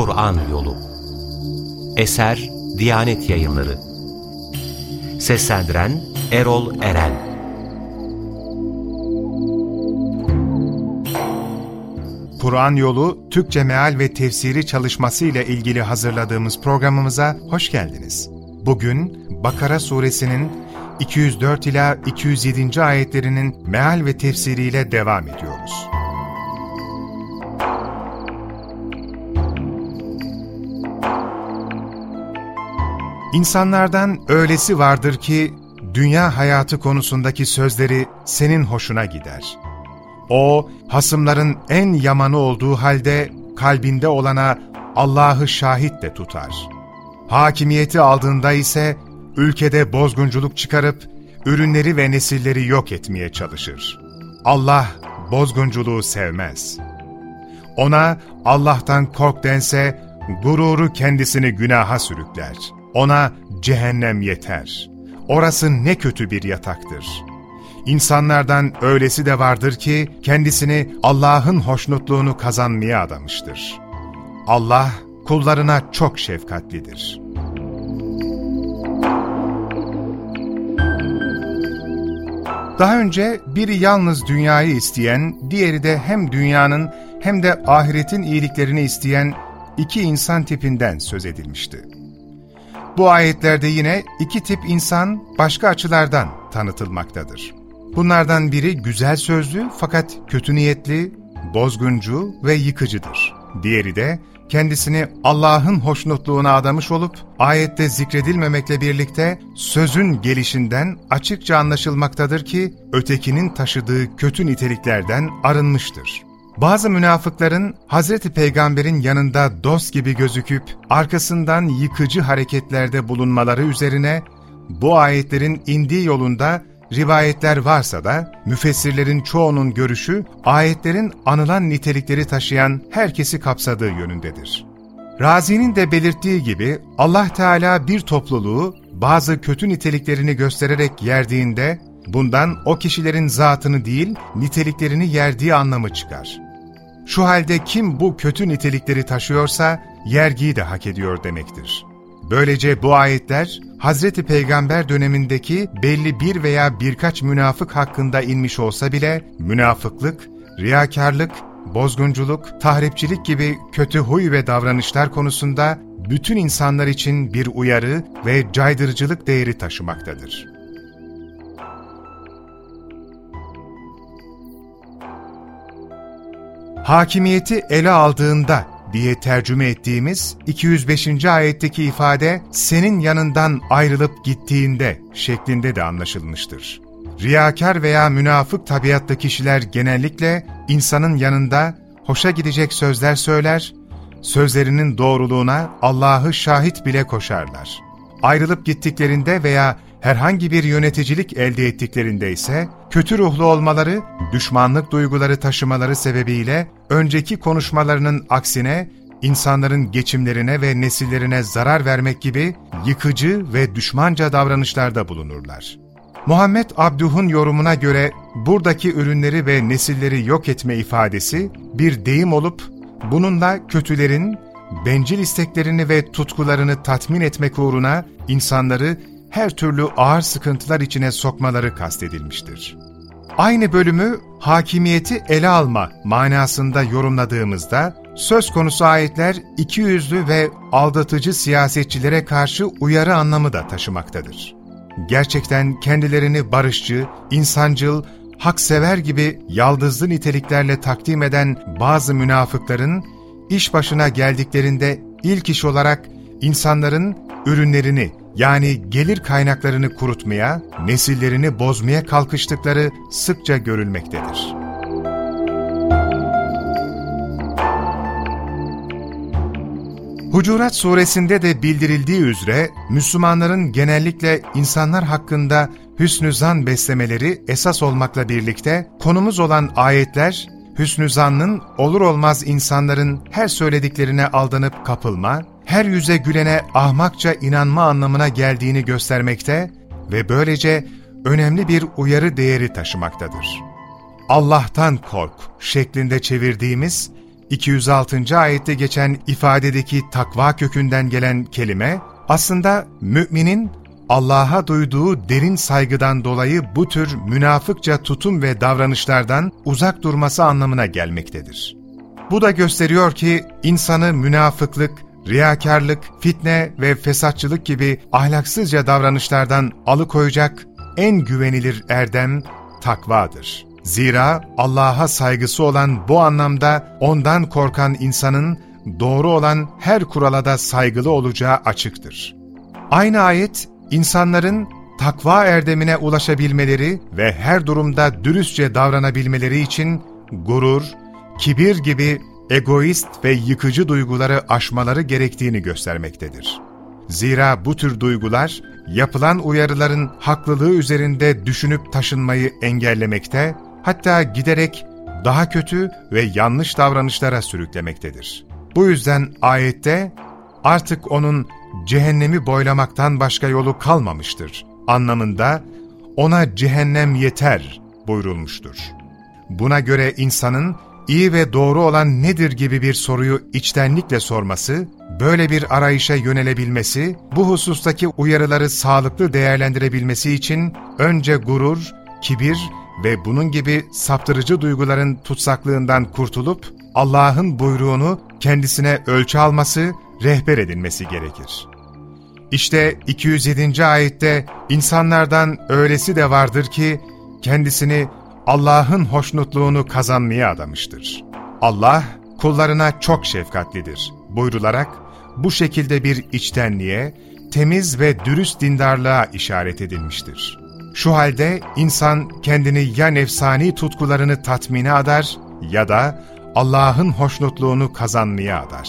Kur'an Yolu Eser Diyanet Yayınları Seslendiren Erol Eren Kur'an Yolu Türkçe Meal ve Tefsiri çalışması ile ilgili hazırladığımız programımıza hoş geldiniz. Bugün Bakara suresinin 204 ila 207. ayetlerinin meal ve tefsiriyle devam ediyoruz. İnsanlardan öylesi vardır ki, dünya hayatı konusundaki sözleri senin hoşuna gider. O, hasımların en yamanı olduğu halde kalbinde olana Allah'ı şahit de tutar. Hakimiyeti aldığında ise ülkede bozgunculuk çıkarıp ürünleri ve nesilleri yok etmeye çalışır. Allah bozgunculuğu sevmez. Ona Allah'tan kork dense gururu kendisini günaha sürükler.'' Ona cehennem yeter. Orası ne kötü bir yataktır. İnsanlardan öylesi de vardır ki kendisini Allah'ın hoşnutluğunu kazanmaya adamıştır. Allah kullarına çok şefkatlidir. Daha önce biri yalnız dünyayı isteyen, diğeri de hem dünyanın hem de ahiretin iyiliklerini isteyen iki insan tipinden söz edilmişti. Bu ayetlerde yine iki tip insan başka açılardan tanıtılmaktadır. Bunlardan biri güzel sözlü fakat kötü niyetli, bozguncu ve yıkıcıdır. Diğeri de kendisini Allah'ın hoşnutluğuna adamış olup ayette zikredilmemekle birlikte sözün gelişinden açıkça anlaşılmaktadır ki ötekinin taşıdığı kötü niteliklerden arınmıştır. Bazı münafıkların Hazreti Peygamber'in yanında dost gibi gözüküp arkasından yıkıcı hareketlerde bulunmaları üzerine bu ayetlerin indiği yolunda rivayetler varsa da müfessirlerin çoğunun görüşü ayetlerin anılan nitelikleri taşıyan herkesi kapsadığı yönündedir. Razi'nin de belirttiği gibi Allah Teala bir topluluğu bazı kötü niteliklerini göstererek yerdiğinde bundan o kişilerin zatını değil niteliklerini yerdiği anlamı çıkar. Şu halde kim bu kötü nitelikleri taşıyorsa yergiyi de hak ediyor demektir. Böylece bu ayetler Hazreti Peygamber dönemindeki belli bir veya birkaç münafık hakkında inmiş olsa bile münafıklık, riyakarlık, bozgunculuk, tahripçilik gibi kötü huy ve davranışlar konusunda bütün insanlar için bir uyarı ve caydırıcılık değeri taşımaktadır. Hakimiyeti ele aldığında diye tercüme ettiğimiz 205. ayetteki ifade senin yanından ayrılıp gittiğinde şeklinde de anlaşılmıştır. Riyakar veya münafık tabiatta kişiler genellikle insanın yanında hoşa gidecek sözler söyler, sözlerinin doğruluğuna Allah'ı şahit bile koşarlar. Ayrılıp gittiklerinde veya herhangi bir yöneticilik elde ettiklerinde ise kötü ruhlu olmaları, düşmanlık duyguları taşımaları sebebiyle önceki konuşmalarının aksine insanların geçimlerine ve nesillerine zarar vermek gibi yıkıcı ve düşmanca davranışlarda bulunurlar. Muhammed Abduh'un yorumuna göre buradaki ürünleri ve nesilleri yok etme ifadesi bir deyim olup bununla kötülerin bencil isteklerini ve tutkularını tatmin etmek uğruna insanları her türlü ağır sıkıntılar içine sokmaları kastedilmiştir. Aynı bölümü hakimiyeti ele alma manasında yorumladığımızda, söz konusu ayetler ikiyüzlü ve aldatıcı siyasetçilere karşı uyarı anlamı da taşımaktadır. Gerçekten kendilerini barışçı, insancıl, haksever gibi yaldızlı niteliklerle takdim eden bazı münafıkların, iş başına geldiklerinde ilk iş olarak insanların ürünlerini yani gelir kaynaklarını kurutmaya, nesillerini bozmaya kalkıştıkları sıkça görülmektedir. Hucurat suresinde de bildirildiği üzere Müslümanların genellikle insanlar hakkında hüsnü zan beslemeleri esas olmakla birlikte konumuz olan ayetler hüsnü zannın olur olmaz insanların her söylediklerine aldanıp kapılma, her yüze gülene ahmakça inanma anlamına geldiğini göstermekte ve böylece önemli bir uyarı değeri taşımaktadır. Allah'tan kork şeklinde çevirdiğimiz 206. ayette geçen ifadedeki takva kökünden gelen kelime, aslında müminin Allah'a duyduğu derin saygıdan dolayı bu tür münafıkça tutum ve davranışlardan uzak durması anlamına gelmektedir. Bu da gösteriyor ki insanı münafıklık, riyakarlık, fitne ve fesatçılık gibi ahlaksızca davranışlardan alıkoyacak en güvenilir erdem takvadır. Zira Allah'a saygısı olan bu anlamda ondan korkan insanın doğru olan her kurala da saygılı olacağı açıktır. Aynı ayet, insanların takva erdemine ulaşabilmeleri ve her durumda dürüstçe davranabilmeleri için gurur, kibir gibi egoist ve yıkıcı duyguları aşmaları gerektiğini göstermektedir. Zira bu tür duygular, yapılan uyarıların haklılığı üzerinde düşünüp taşınmayı engellemekte, hatta giderek daha kötü ve yanlış davranışlara sürüklemektedir. Bu yüzden ayette artık onun cehennemi boylamaktan başka yolu kalmamıştır anlamında ona cehennem yeter buyurulmuştur. Buna göre insanın iyi ve doğru olan nedir gibi bir soruyu içtenlikle sorması, böyle bir arayışa yönelebilmesi, bu husustaki uyarıları sağlıklı değerlendirebilmesi için önce gurur, kibir ve bunun gibi saptırıcı duyguların tutsaklığından kurtulup Allah'ın buyruğunu kendisine ölçü alması, rehber edilmesi gerekir. İşte 207. ayette insanlardan öylesi de vardır ki kendisini Allah'ın hoşnutluğunu kazanmaya adamıştır. Allah kullarına çok şefkatlidir buyrularak bu şekilde bir içtenliğe, temiz ve dürüst dindarlığa işaret edilmiştir. Şu halde insan kendini ya nefsani tutkularını tatmine adar ya da Allah'ın hoşnutluğunu kazanmaya adar.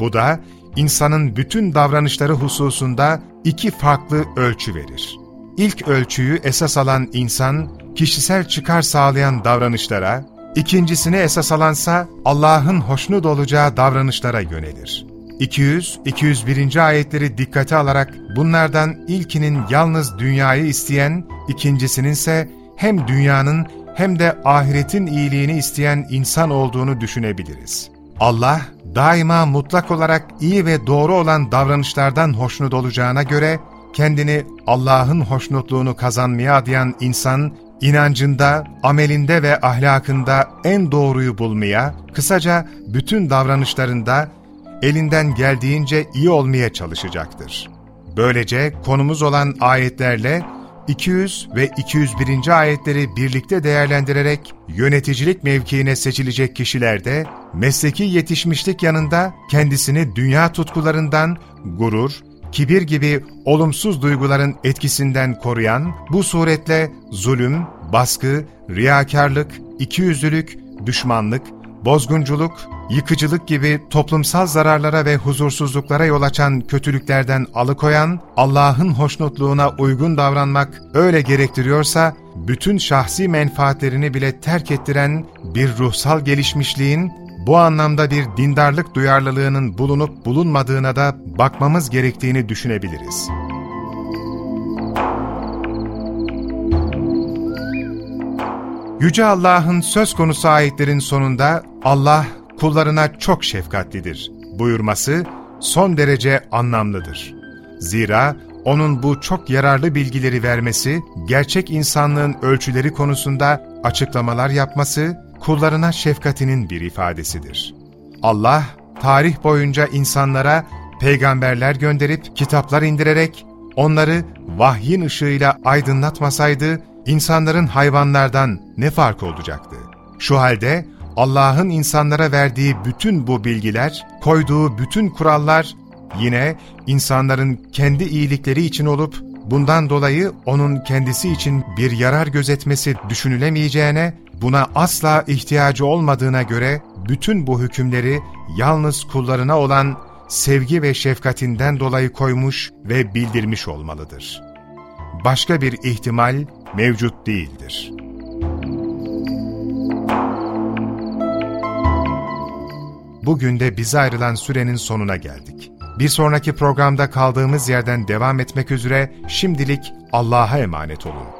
Bu da insanın bütün davranışları hususunda iki farklı ölçü verir. İlk ölçüyü esas alan insan, kişisel çıkar sağlayan davranışlara, ikincisini esas alansa Allah'ın hoşnut olacağı davranışlara yönelir. 200-201. ayetleri dikkate alarak bunlardan ilkinin yalnız dünyayı isteyen, ikincisinin ise hem dünyanın hem de ahiretin iyiliğini isteyen insan olduğunu düşünebiliriz. Allah, daima mutlak olarak iyi ve doğru olan davranışlardan hoşnut olacağına göre, kendini Allah'ın hoşnutluğunu kazanmaya adayan insan, inancında, amelinde ve ahlakında en doğruyu bulmaya, kısaca bütün davranışlarında elinden geldiğince iyi olmaya çalışacaktır. Böylece konumuz olan ayetlerle 200 ve 201. ayetleri birlikte değerlendirerek yöneticilik mevkiine seçilecek kişiler de mesleki yetişmişlik yanında kendisini dünya tutkularından gurur, kibir gibi olumsuz duyguların etkisinden koruyan, bu suretle zulüm, baskı, riyakarlık, ikiyüzlülük, düşmanlık, bozgunculuk, yıkıcılık gibi toplumsal zararlara ve huzursuzluklara yol açan kötülüklerden alıkoyan, Allah'ın hoşnutluğuna uygun davranmak öyle gerektiriyorsa, bütün şahsi menfaatlerini bile terk ettiren bir ruhsal gelişmişliğin, bu anlamda bir dindarlık duyarlılığının bulunup bulunmadığına da bakmamız gerektiğini düşünebiliriz. Yüce Allah'ın söz konusu ayetlerin sonunda Allah kullarına çok şefkatlidir buyurması son derece anlamlıdır. Zira onun bu çok yararlı bilgileri vermesi, gerçek insanlığın ölçüleri konusunda açıklamalar yapması, kullarına şefkatinin bir ifadesidir. Allah, tarih boyunca insanlara peygamberler gönderip kitaplar indirerek onları vahyin ışığıyla aydınlatmasaydı, insanların hayvanlardan ne farkı olacaktı? Şu halde Allah'ın insanlara verdiği bütün bu bilgiler, koyduğu bütün kurallar yine insanların kendi iyilikleri için olup bundan dolayı onun kendisi için bir yarar gözetmesi düşünülemeyeceğine, buna asla ihtiyacı olmadığına göre bütün bu hükümleri yalnız kullarına olan sevgi ve şefkatinden dolayı koymuş ve bildirmiş olmalıdır. Başka bir ihtimal mevcut değildir. Bugün de bize ayrılan sürenin sonuna geldik. Bir sonraki programda kaldığımız yerden devam etmek üzere şimdilik Allah'a emanet olun.